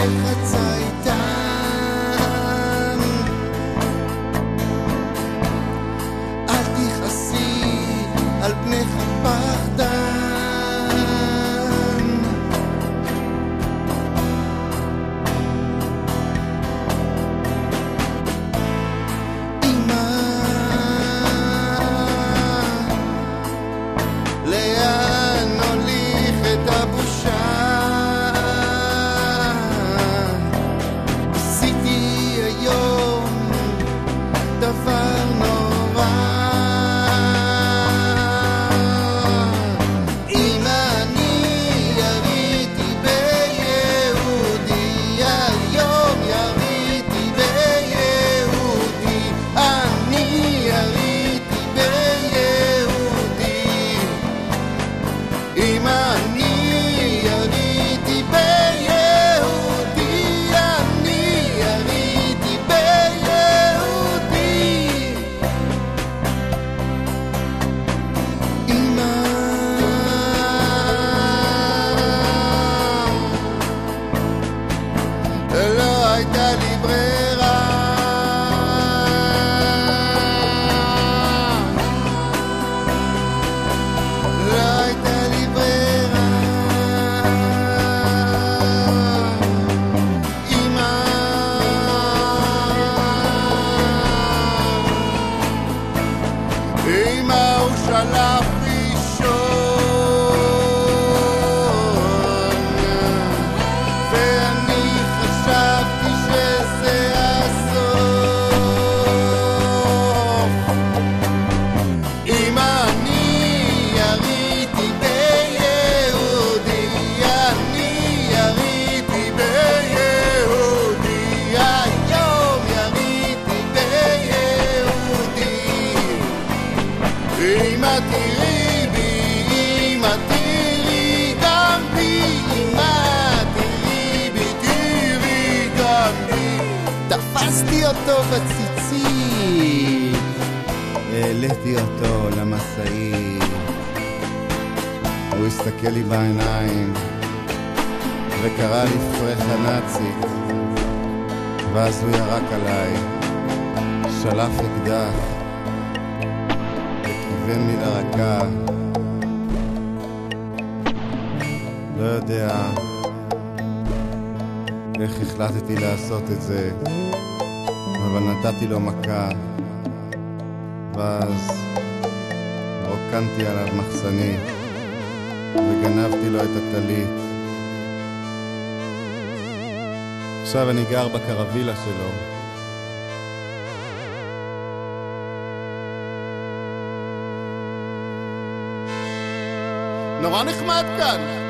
על פני לא הייתה לי ברירה לא הייתה לי ברירה אמא תראי בי, אמא תראי גם בי, אמא תראי בי, תראי גם בי. תפסתי אותו בציצית. העליתי אותו למשאית, הוא הסתכל לי בעיניים וקרא לי פרחה נאצית, ואז הוא ירק עליי, שלף אקדח לי לרקה. לא יודע איך החלטתי לעשות את זה, אבל נתתי לו מכה. ואז רוקנתי עליו מחסנית וגנבתי לו את הטלית. עכשיו אני גר בקרווילה שלו. נורא נחמד כאן.